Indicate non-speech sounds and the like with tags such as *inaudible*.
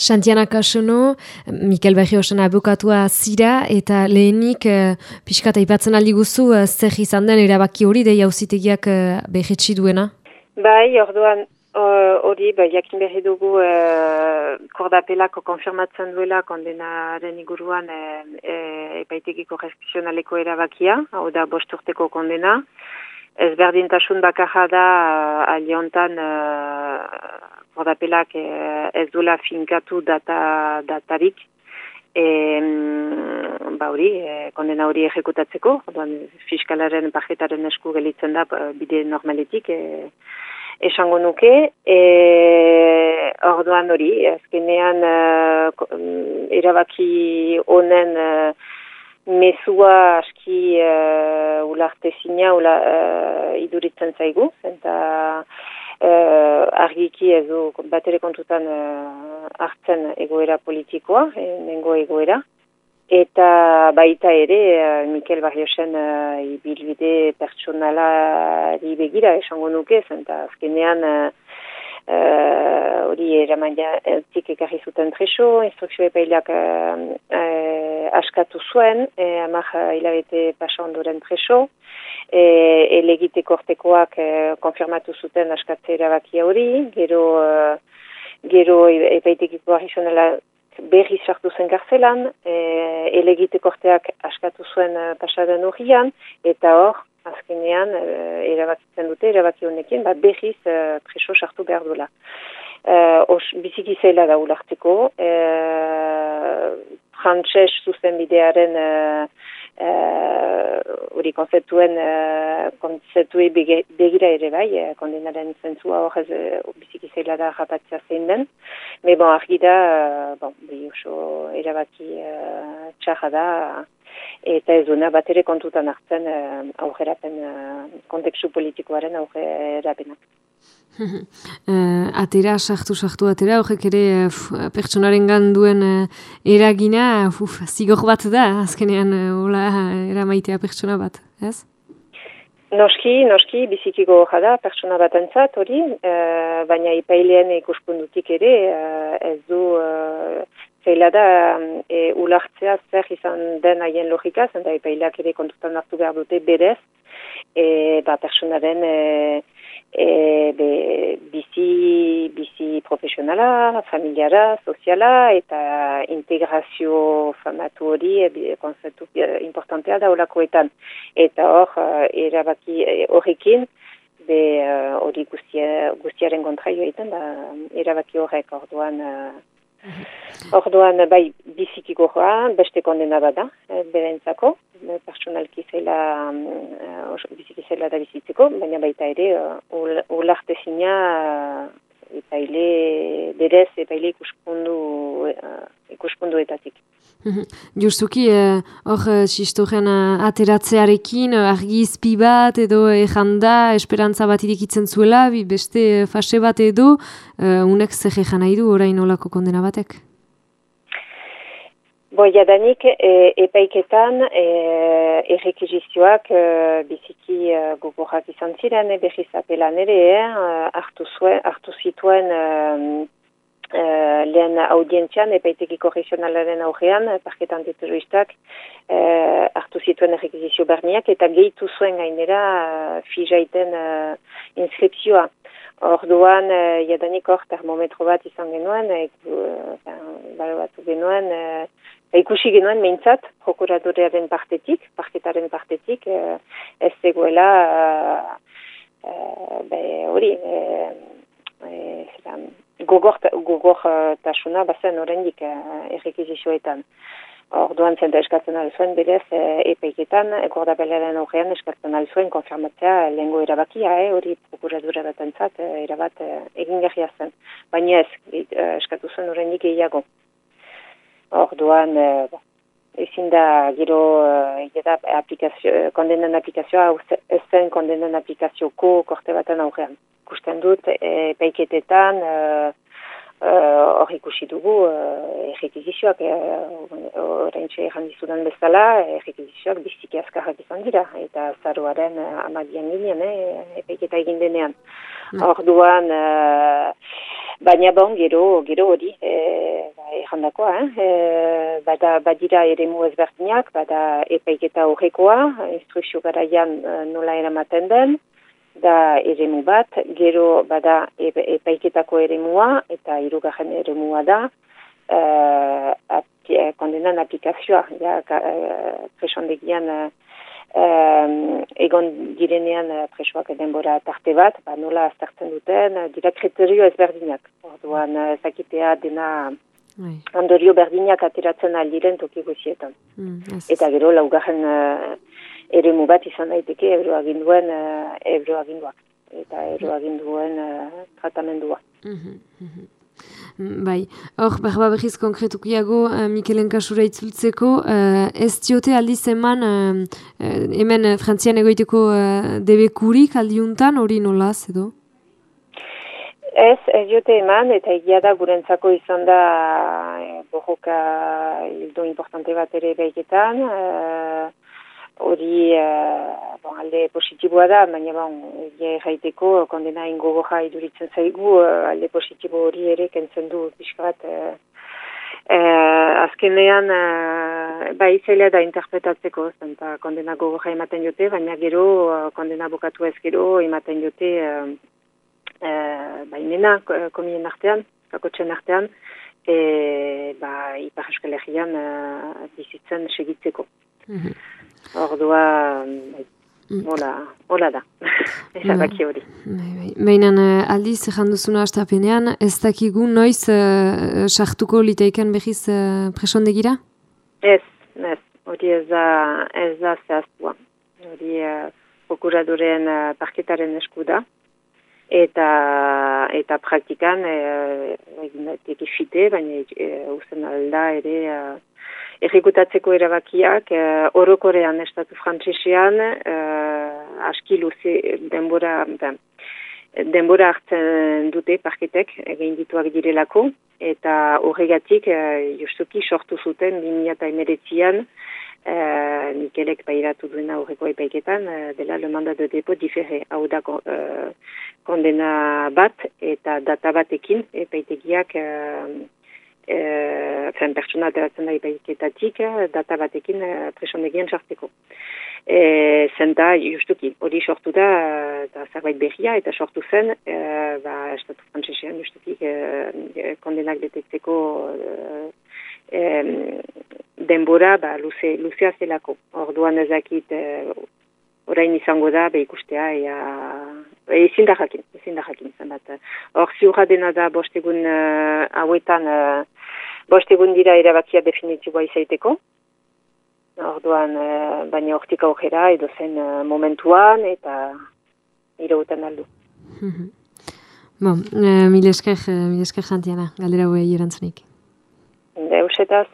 Santiana Kasono, Mikel Berriosan abokatua zira, eta lehenik uh, pixka ipatzen aldi guzu, uh, zer izan den erabaki hori, deia ausitegiak uh, behetsi duena? Bai, orduan hori, bai, jakin berri dugu uh, kordapelako konfirmatzen duela kondenaren iguruan uh, uh, epaitegiko erabakia, hau da bosturteko kondena. Ez berdintasun bakarra da aliontan Ordapelak eh, ez duela finkatu data, datarik, e, ba hori, e, kondena hori ejekutatzeko, orduan fiskalaren pajetaren esku gelitzen da bide normaletik, e, esango nuke, e, orduan hori, azkenean e, erabaki honen e, mesua aski e, ularte zina ula, e, iduritzen zaigu, eta uh, argiki ez du batere kontutan uh, hartzen egoera politikoa, e, nengo egoera. Eta baita ere, uh, Mikel Barriosen uh, ibilbide pertsonalari begira esango nuke, eta azkenean hori uh, eraman zik ekarri zuten treso, instrukzio epaileak uh, uh, askatu zuen, uh, amak hilabete pasa ondoren treso, e, elegite kortekoak e, konfirmatu zuten askatze erabaki hori, gero, e, gero epaitekiko arrizonela berri sartu zen garzelan, e, elegite korteak askatu zuen e, pasaren horian, eta hor, azkenean, e, erabakitzen dute, erabaki honekin, ba, berriz e, preso sartu behar duela. E, os, biziki zela da ularteko, e, frantxez zuzen bidearen e, hori uh, konzeptuen uh, konzeptue begira ere bai, uh, kondenaren zentzua hor ez uh, biziki zeila da rapatzea zein den. Me bon, argi da, uh, bon, oso erabaki uh, txarra da, eta ez duna bat ere kontutan hartzen uh, aurrerapen uh, kontekstu politikoaren aurrerapenak. Uh, *laughs* atera, sartu, sartu, atera, horrek ere uh, pertsonaren ganduen uh, eragina, uf, zigor bat da, azkenean, uh, ola, eramaitea pertsona bat, ez? Noski, noski, bizikiko da, pertsona bat entzat, hori, uh, baina ipailean ikuspundutik ere, uh, ez du, uh, zeila da, e, ulartzea zer izan den haien logika, zenta ipaileak ere kontutan hartu behar dute berez, e, ba, personaren, e, e, be, bizi, bizi profesionala, familiara, soziala eta integrazio famatu hori e, konzeptu e, importantea da olakoetan. Eta hor, e, erabaki e, horrekin, be hori guztia, guztiaren kontraio egiten, da erabaki horrek orduan Orduan, bai, biziki gogoa, beste kondena bada, eh, berentzako, eh, personalki zela, uh, biziki zela da bizitzeko, baina baita ere, ularte zina, uh, eta hile, berez, eta hile ikuskundu, uh, ikuskunduetatik. Mhm. Justuki, eh, hor, eh, txistoren eh, ateratzearekin, argi izpi bat edo ejanda, esperantza bat irikitzen zuela, beste fase bat edo, unek zer nahi du orain olako kondena batek? Bo, jadanik, e, epaiketan, e, errekizizioak e, biziki e, gugurrak izan ziren, e, behiz apelan ere, hartu, zuen, hartu zituen uh, lehen audientzian, epaitekiko regionalaren aurrean, parketan antiterroristak uh, hartu zituen errekizizio berniak, eta gehitu zuen gainera fijaiten uh, inskripzioa. Orduan, jadanik hor termometro bat izan genuen, balo batu genuen, uh, ikusi genuen meintzat, prokuradorearen partetik, parketaren partetik, uh, ez zegoela, hori, uh, uh, gogor, gogor tasuna bazen oraindik uh, errekizizioetan. Orduan zen da eskatzen alzuen berez uh, epeiketan, ekorda belaren horrean eskatzen alzuen konfirmatzea lehengo erabakia, eh, hori prokuradura bat entzat, uh, erabat uh, egin zen. Baina ez, uh, eskatu zuen oraindik egiago. Orduan, uh, ezin da gero uh, aplikazio, kondenan aplikazioa, ez zen kondenan aplikazioko korte baten aurrean ikusten dut e, peiketetan e, e, hor ikusi dugu errekizizioak orain txe dizudan bezala errekizizioak biziki azkarrak izan dira eta zaruaren amadian ginen epeiketa egin denean mm. hor duan baina bon gero gero hori errandakoa, eh? e, bada, badira ere mu ezberdinak, bada epaiketa horrekoa, instrukzio garaian nola eramaten den, da ere bat, gero bada epaiketako ere mua, eta irugarren ere mua da, uh, kondenan aplikazioa, ja, uh, presondegian uh, egon direnean uh, presoak denbora tarte bat, ba, nola aztertzen duten, uh, dira kriterio ezberdinak. Orduan, uh, zakitea dena Bai. Ondorio berdinak ateratzen aldiren toki guzietan. Mm, Eta gero laugarren uh, ere bat izan daiteke ebro aginduen uh, ebro aginduak. Eta ebro aginduen uh, tratamendua. Mm -hmm. Bai, hor, berba behiz konkretukiago uh, Mikelen kasura itzultzeko, uh, ez diote aldiz eman, uh, hemen uh, frantzian egoiteko uh, debekurik aldiuntan, hori nolaz edo? Ez, ez diote eman, eta egia da gurentzako izan da eh, bohoka hildo importante bat ere behiketan, hori uh, bon, alde positiboa da, baina bon, egia erraiteko kondena ingo goja iduritzen zaigu, uh, alde positibo hori ere kentzen du pixka bat. Uh, uh, azkenean, uh, bai zaila da interpretatzeko, zenta kondena gogoja ematen jote, baina gero uh, kondena bokatu ez gero ematen jote uh, uh, bainena komien artean, kakotxen artean, e, ba, ipar euskal uh, bizitzen segitzeko. Mm Ordua, mm. hola, hola da, ezabaki hori. Bai, bai. Baina uh, aldiz, janduzuna astapenean, ez dakigu noiz uh, sartuko litaiken behiz uh, presondegira? Ez, ez, hori ez da, ez da zehaztua. Hori uh, prokuradoren uh, parketaren esku da. Eta, eta praktikan, egin uh, daiteke fite, baina uh, uzen alda ere... Uh, errekutatzeko erabakiak uh, orokorean estatu frantzesean uh, aski luze denbora ben, denbora hartzen dute parketek egin dituak direlako. Eta horregatik uh, justuki sortu zuten 2008an Uh, Mikelek pairatu duena horreko epaiketan, uh, dela le mandat de depo difere, hau da uh, kondena bat eta data batekin epaitegiak e, zen pertsona ateratzen da ipaiketatik, eh, data batekin e, presondegien sarteko. E, zenta, justuki, hori sortu da, da zerbait behia, eta sortu zen, e, ba, estatu frantzesean, justuki, e, kondenak detekteko e, denbora, ba, luze, luzea zelako. Orduan ezakit, e, orain izango da, be ikustea, ea, ezin da jakin, ezin da jakin, zenbat. Hor, ziurra dena da, bostegun uh, hauetan, uh, bostegun dira erabakia definitiboa izaiteko. Orduan, uh, baina hortik aukera, edo zen uh, momentuan, eta irautan aldu. bon, uh, mil esker, mil esker jantiana, galdera huei erantzunik. Deusetaz.